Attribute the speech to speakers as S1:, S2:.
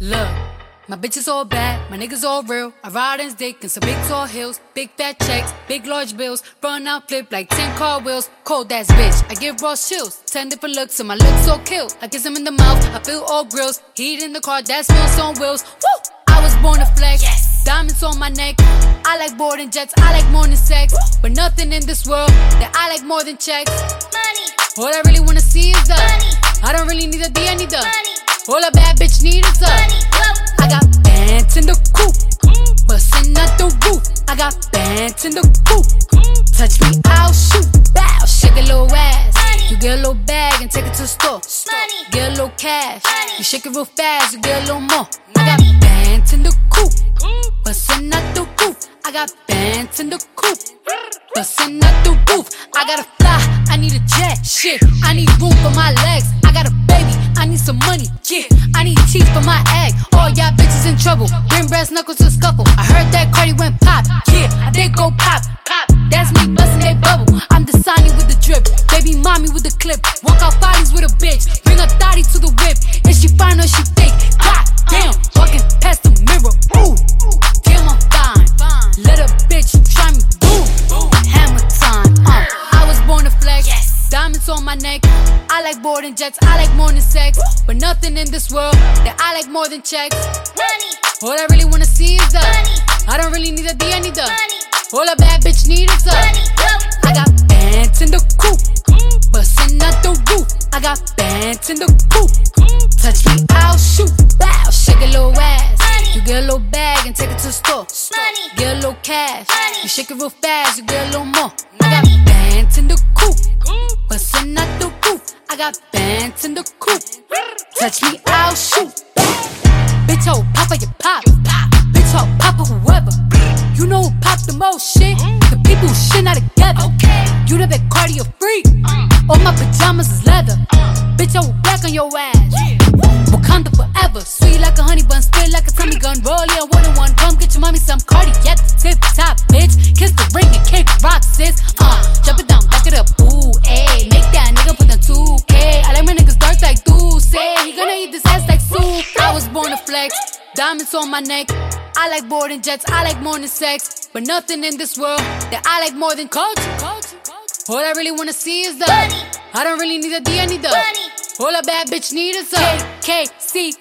S1: Look, my bitches all bad, my niggas all real. I ride in dick in some big tall hills, big fat checks, big large bills. Run out, flip like 10 car wheels. Cold ass bitch, I give raw chills. 10 different looks, and my looks so kill. I kiss him in the mouth, I feel all grills. Heat in the car, that smells on wheels. Woo! I was born to flex. Yes. Diamonds on my neck. I like boarding jets, I like more than sex. But nothing in this world that I like more than checks.
S2: Money,
S1: All I really wanna see is the.
S2: money,
S1: I don't really need a D, I need the.
S2: money,
S1: All a bad bitch need is
S2: money.
S1: I got bands in the coop, bustin' out the roof. I got bands in the coop. Touch me, I'll shoot. Bow, shake a little ass. You get a little bag and take it to the store. Get a little cash. You shake it real fast, you get a little more. I got bands in the coop, bustin' out the roof. I got bands in the coop, bustin' out the roof. I gotta fly, I need a jet. Shit, I need room for my legs. I got a baby, I need some money. Yeah, I need teeth for my egg. All y'all bitches in trouble. Bring brass knuckles to scuffle. I heard that Cardi went pop. Yeah, I did go pop. Pop. That's me bustin' Diamonds on my neck. I like boarding jets. I like more than sex. But nothing in this world that I like more than checks.
S2: money,
S1: All I really wanna see is the.
S2: money,
S1: I don't really need a D, I need the.
S2: money,
S1: All a bad bitch need is the.
S2: money.
S1: I got pants in the coop, bustin' out the roof. I got pants in the coop. Touch me, I'll shoot. Bow, shake a little ass. You get a little bag and take it to the store. Get a little cash. You shake it real fast, you get a little more. I got got bands in the coop. Touch me, I'll shoot. Bitch, oh, papa, you pop. Bitch, oh, papa, whoever. You know who pop the most shit? The people who shit not together. You the big cardio freak. All my pajamas is leather. Bitch, I will black on your ass. Wakanda forever. Sweet like a honey bun, spit like a flex. Diamonds on my neck. I like boarding jets. I like more than sex. But nothing in this world that I like more than culture. All I really wanna see is the.
S2: Money.
S1: I don't really need a D, I need the.
S2: Money.
S1: All a bad bitch need is a KKC.